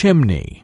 chimney.